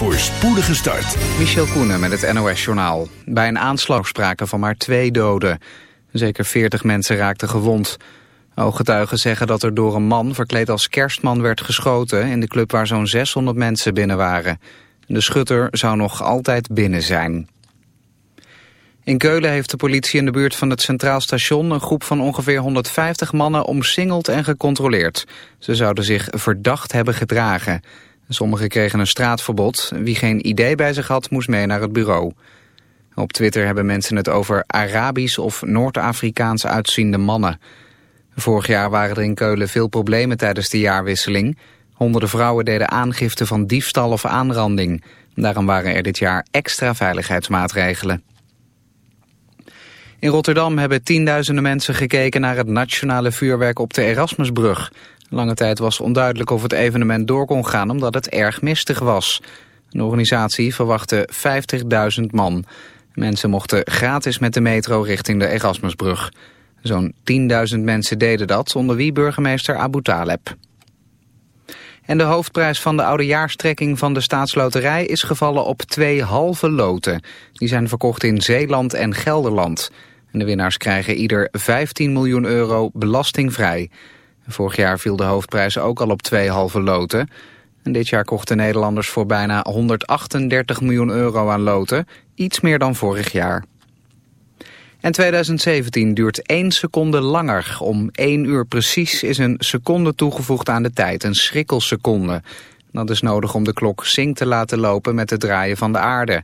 Voor spoedige start. Michel Koenen met het NOS-journaal. Bij een aanslag spraken van maar twee doden. Zeker 40 mensen raakten gewond. Ooggetuigen zeggen dat er door een man verkleed als kerstman werd geschoten... in de club waar zo'n 600 mensen binnen waren. De schutter zou nog altijd binnen zijn. In Keulen heeft de politie in de buurt van het Centraal Station... een groep van ongeveer 150 mannen omsingeld en gecontroleerd. Ze zouden zich verdacht hebben gedragen... Sommigen kregen een straatverbod. Wie geen idee bij zich had, moest mee naar het bureau. Op Twitter hebben mensen het over Arabisch of Noord-Afrikaans uitziende mannen. Vorig jaar waren er in Keulen veel problemen tijdens de jaarwisseling. Honderden vrouwen deden aangifte van diefstal of aanranding. Daarom waren er dit jaar extra veiligheidsmaatregelen. In Rotterdam hebben tienduizenden mensen gekeken naar het nationale vuurwerk op de Erasmusbrug. Lange tijd was onduidelijk of het evenement door kon gaan omdat het erg mistig was. Een organisatie verwachtte 50.000 man. Mensen mochten gratis met de metro richting de Erasmusbrug. Zo'n 10.000 mensen deden dat, onder wie burgemeester Abu Taleb. En de hoofdprijs van de oudejaarstrekking van de staatsloterij is gevallen op twee halve loten. Die zijn verkocht in Zeeland en Gelderland. En de winnaars krijgen ieder 15 miljoen euro belastingvrij. Vorig jaar viel de hoofdprijs ook al op twee halve loten. En dit jaar kochten Nederlanders voor bijna 138 miljoen euro aan loten. Iets meer dan vorig jaar. En 2017 duurt één seconde langer. Om één uur precies is een seconde toegevoegd aan de tijd, een schrikkelseconde. Dat is nodig om de klok zink te laten lopen met het draaien van de aarde.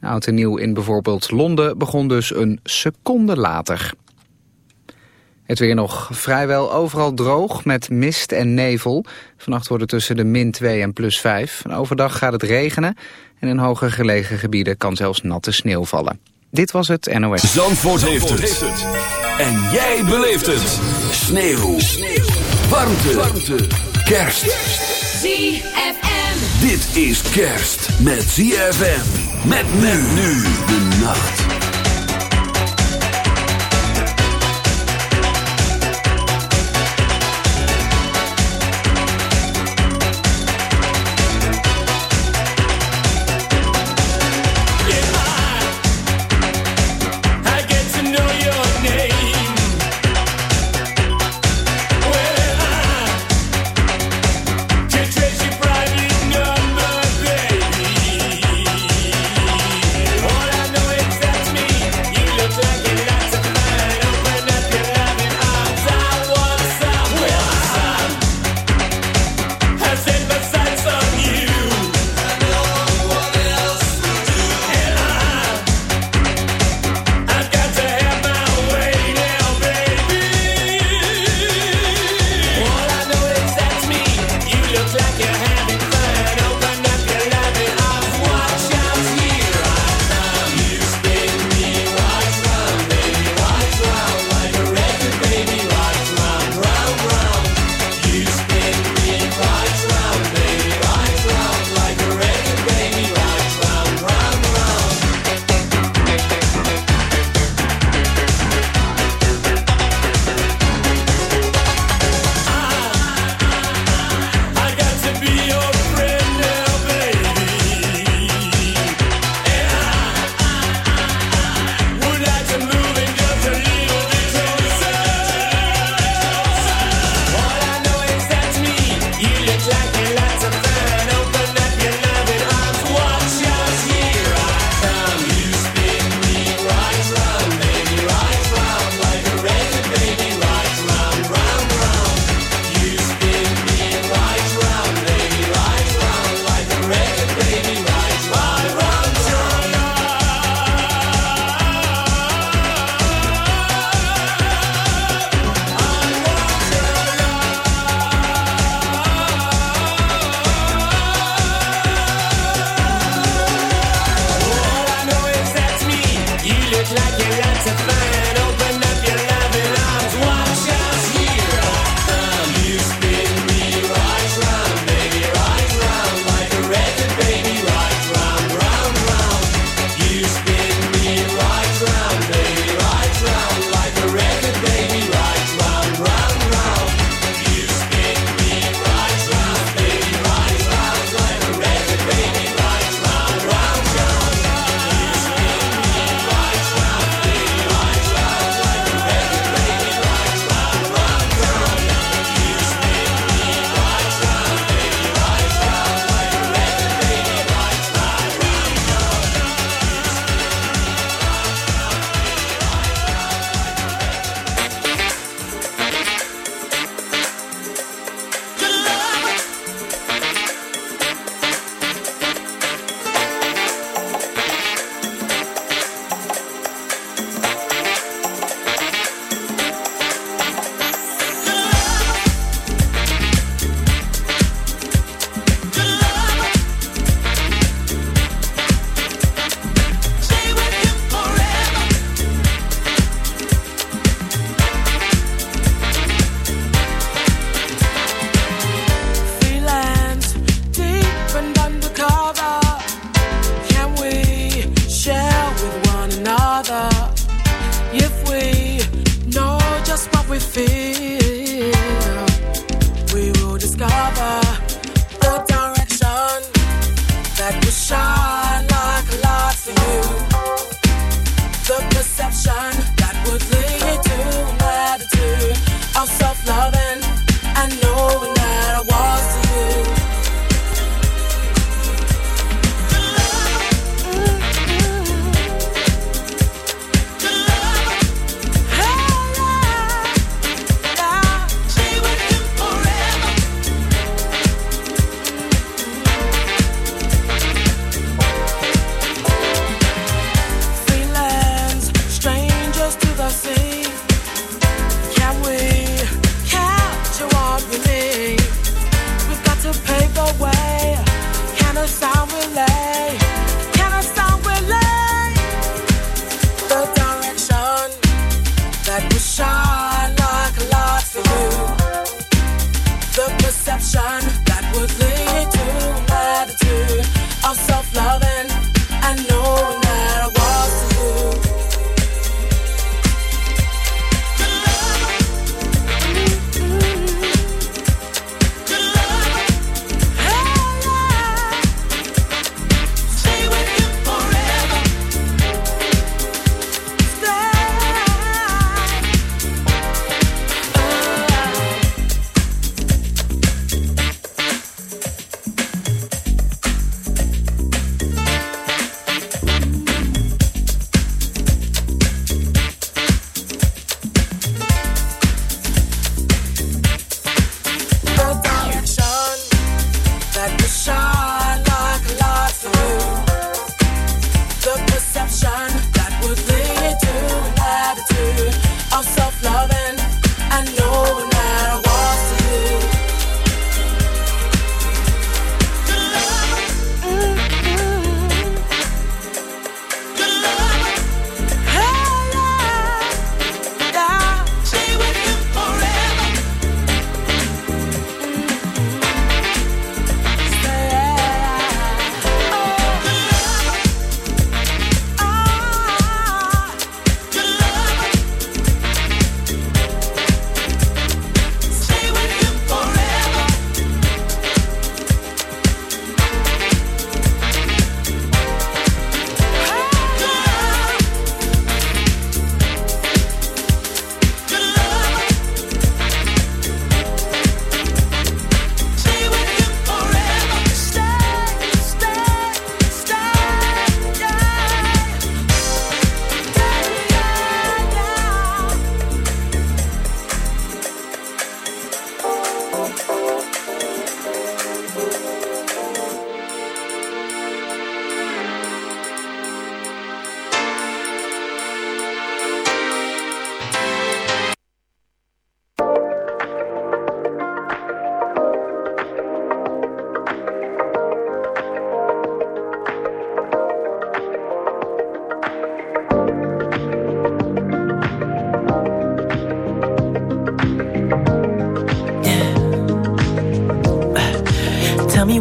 Oud en nieuw in bijvoorbeeld Londen begon dus een seconde later. Het weer nog vrijwel overal droog met mist en nevel. Vannacht wordt het tussen de min 2 en plus 5. overdag gaat het regenen en in hoger gelegen gebieden kan zelfs natte sneeuw vallen. Dit was het NOS. Zandvoort, heeft, het. En jij beleeft het. Sneeuw. sneeuw. Warmte. Warmte. Kerst. ZFM. Dit is kerst met ZFM. Met men nu de nacht.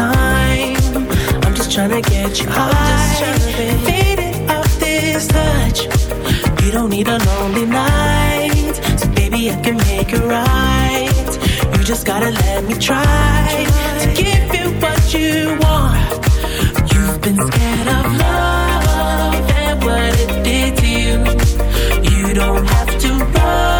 time. I'm just trying to get you high. Fade it just this touch. You don't need a lonely night, so baby I can make it right. You just gotta let me try to give you what you want. You've been scared of love and what it did to you. You don't have to run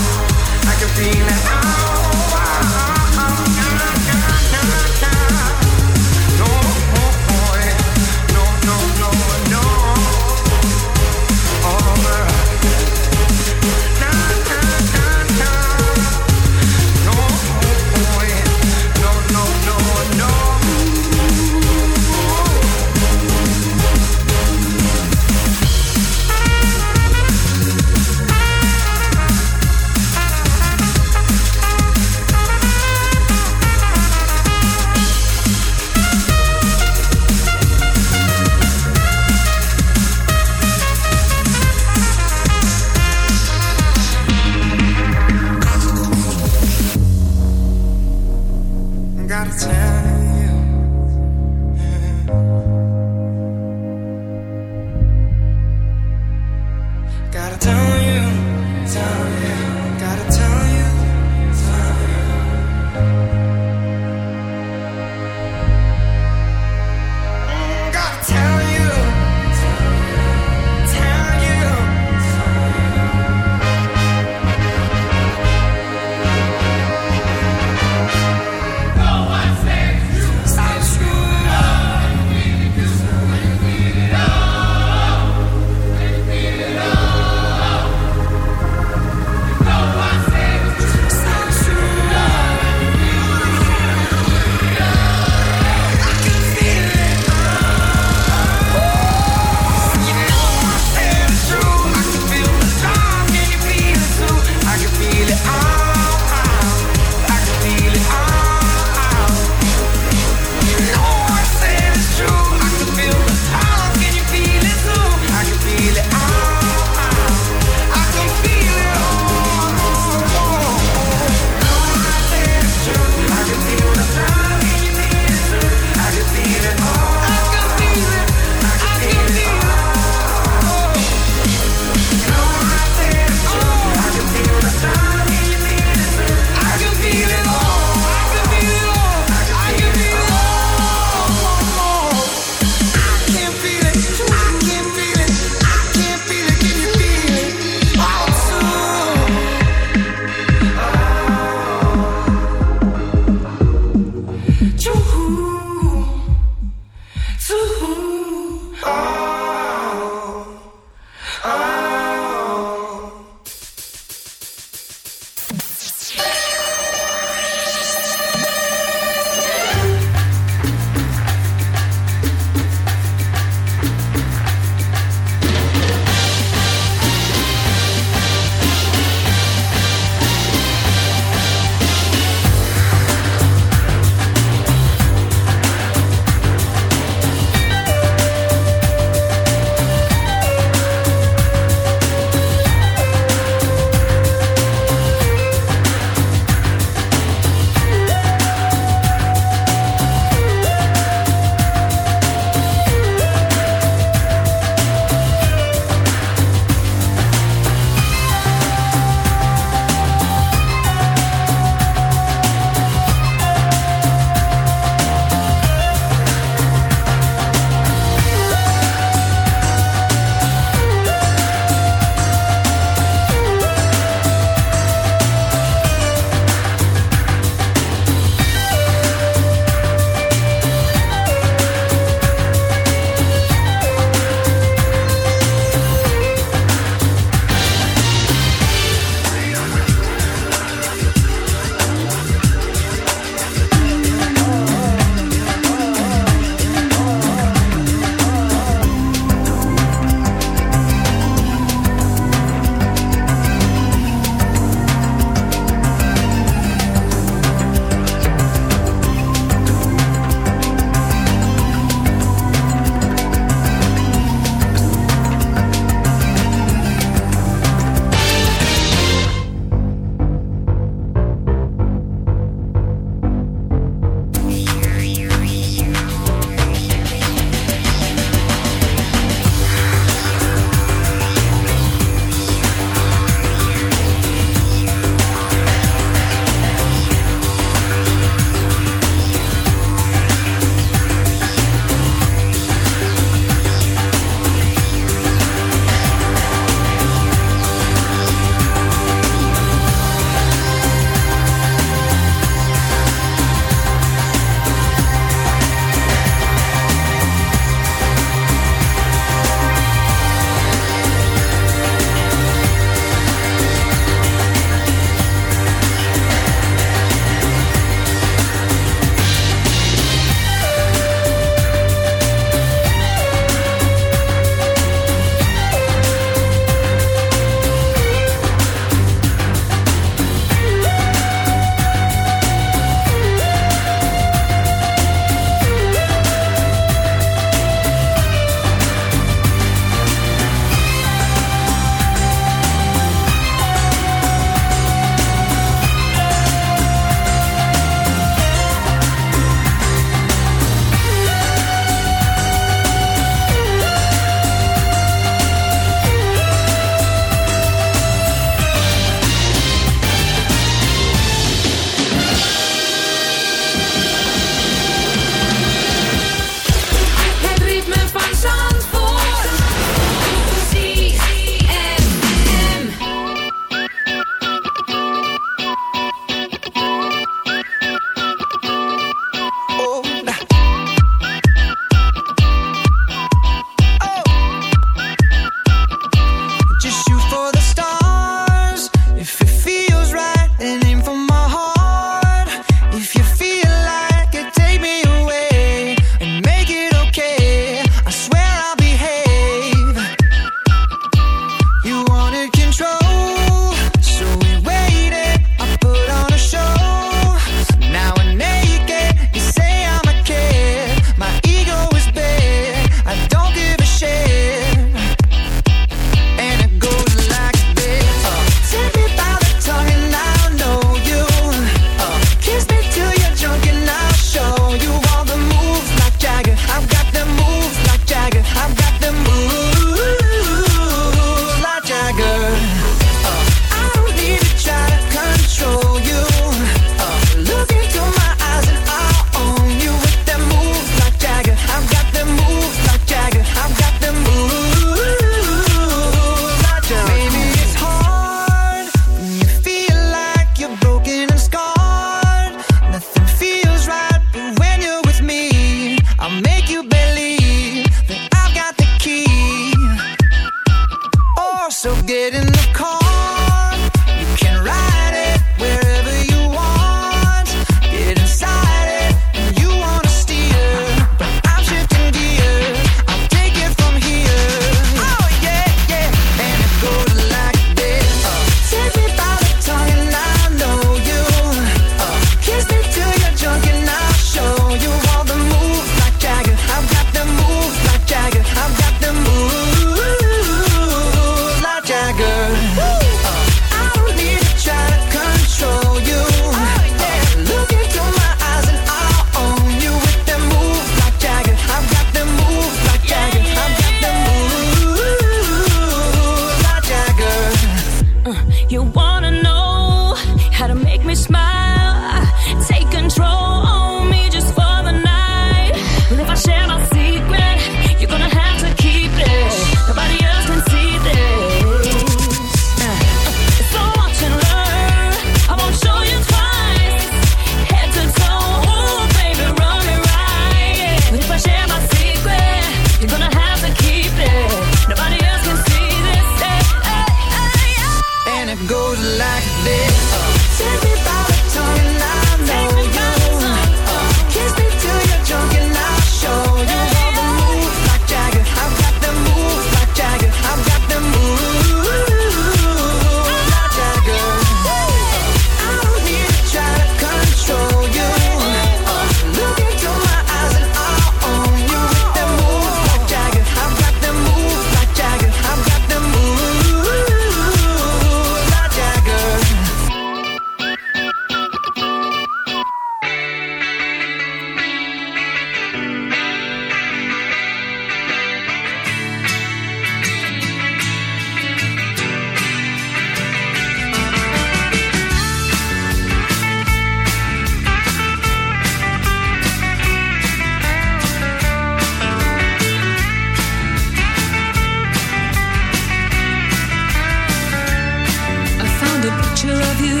found a picture of you.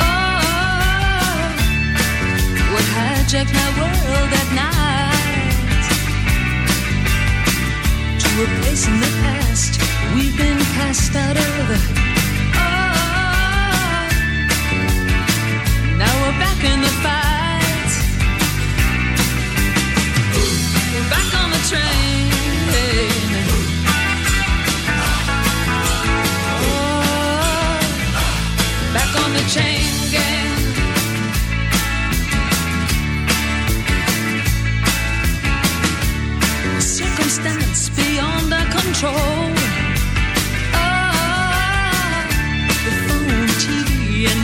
Oh, what hijacked my world that night? To a place in the past we've been cast out of. Oh, now we're back in the fight.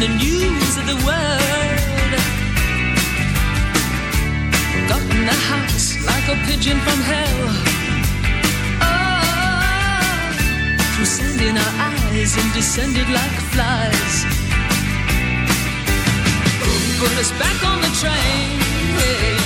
the news of the world. Got in the house like a pigeon from hell. Oh, through sand in our eyes and descended like flies. Put us back on the train. Yeah.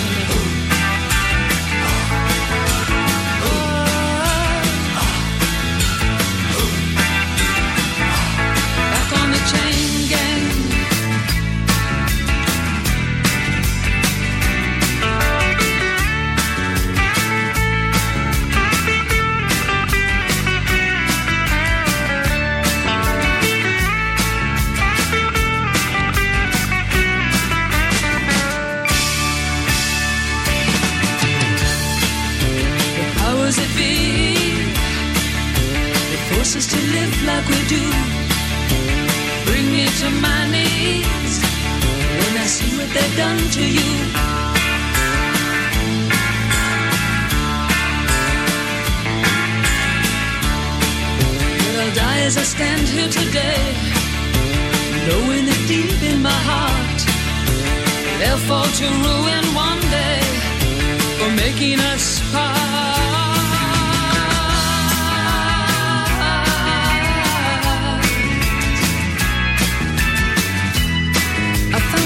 do bring me to my knees when I see what they've done to you. Well, I'll die as I stand here today, knowing it deep in my heart they'll fall to ruin one day for making us part.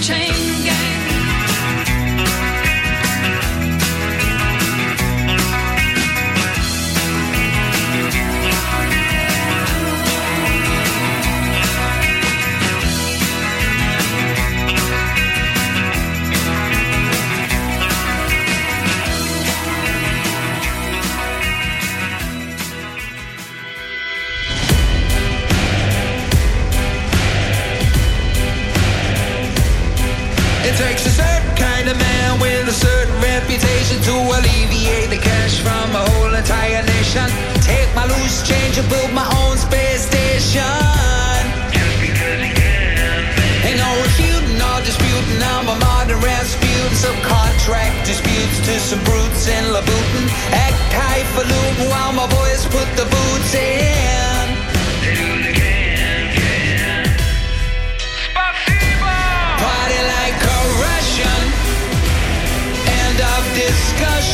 chain. Alleviate the cash from a whole entire nation. Take my loose change and build my own space station. Just because you can. Ain't no refuting or disputing. I'm a modern Rasputin. Some contract disputes to some brutes in Louboutin. Act highfalutin while my boys put the